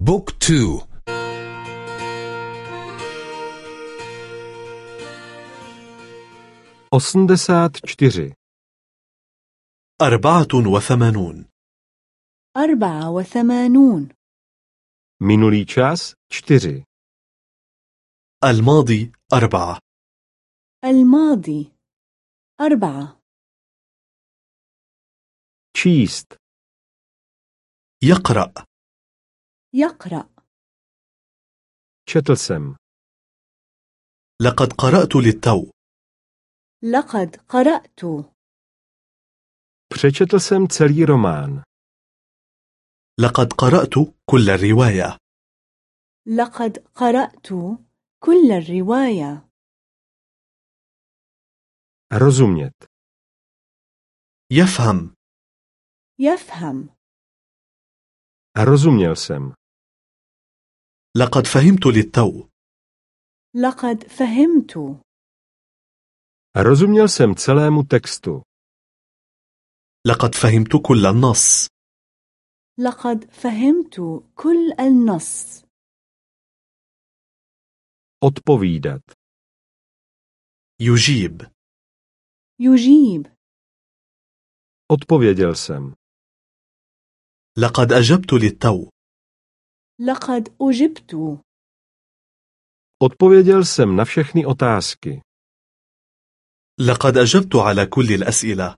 بوك تو osmdesát čtyři. أربعة وثمانون. أربعة وثمانون. Minulý čas čtyři. الماضي أربعة. الماضي أربعة. Číst. يقرأ. يقرأ. Jsem لقد قرأت للتو. لقد قرأت. Přečetl jsem celý román لقد قرأت كل الرواية. لقد قرأت كل الرواية. Rozumět يفهم. يفهم. Jsem لقد فهمت للتو. لقد فهمت. rozuměl jsem celému textu لقد فهمت كل النص. لقد فهمت كل النص. odpovídat يجيب. يجيب. odpověděl jsem لقد أجبت للتو. لقد أجبت. Odpověděl jsem na všechny otázky. لقد أجبت على كل الأسئلة.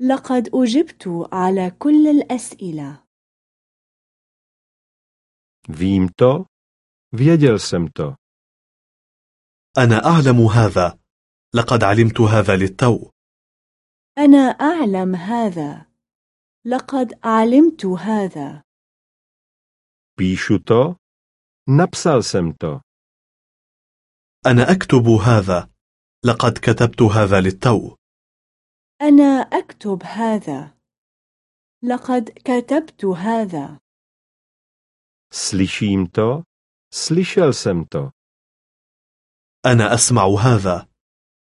لقد أجبت على كل الأسئلة. Vím to. Věděl jsem to. أنا أعلم هذا. لقد علمت هذا للتو. أنا أعلم هذا. لقد علمت هذا. Píšu to? Napsal jsem to. أنا أكتب هذا. لقد كتبت هذا للتو. أنا أكتب هذا. لقد كتبت هذا. Slyším to? Slyšel jsem to. أنا أسمع هذا.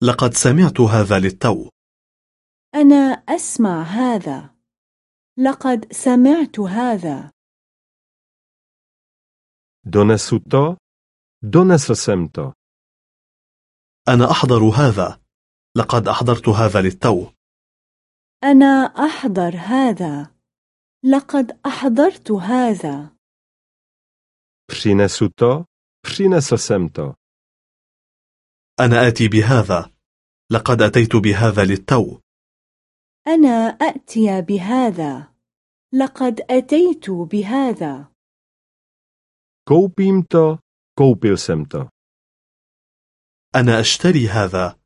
لقد سمعت هذا للتو. أنا أسمع هذا. لقد سمعت هذا. Donesu to? Donesl jsem to. أنا أحضر هذا. لقد أحضرت هذا للتو. أنا أحضر هذا. لقد أحضرت هذا. Přinesu to? Přinesl jsem to. أنا آتي بهذا. لقد أتيت بهذا للتو. أنا أأتي بهذا. لقد أتيت بهذا. Koupím to koupil jsem to. أنا أشتري هذا.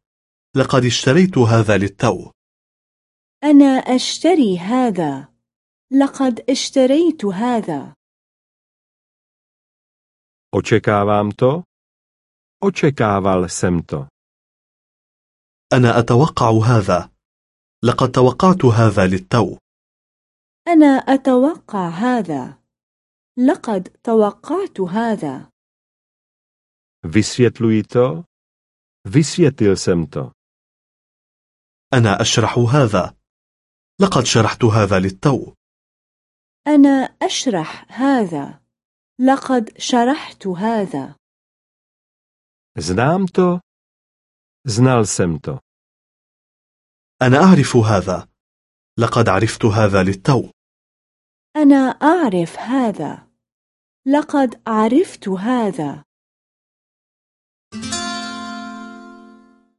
لقد اشتريت هذا للتو. أنا أشتري هذا. لقد اشتريت هذا. Očekávám to? Očekával jsem to. أنا أتوقع هذا. لقد توقعت هذا للتو. أنا أتوقع هذا. لقد توقعت هذا. Vysvětluji to? Vysvětlil jsem to? أنا أشرح هذا. لقد شرحت هذا للتو. أنا أشرح هذا. لقد شرحت هذا. Znám to? Znal jsem to. أنا أعرف هذا. لقد عرفت هذا للتو. أنا أعرف هذا. لقد عرفت هذا.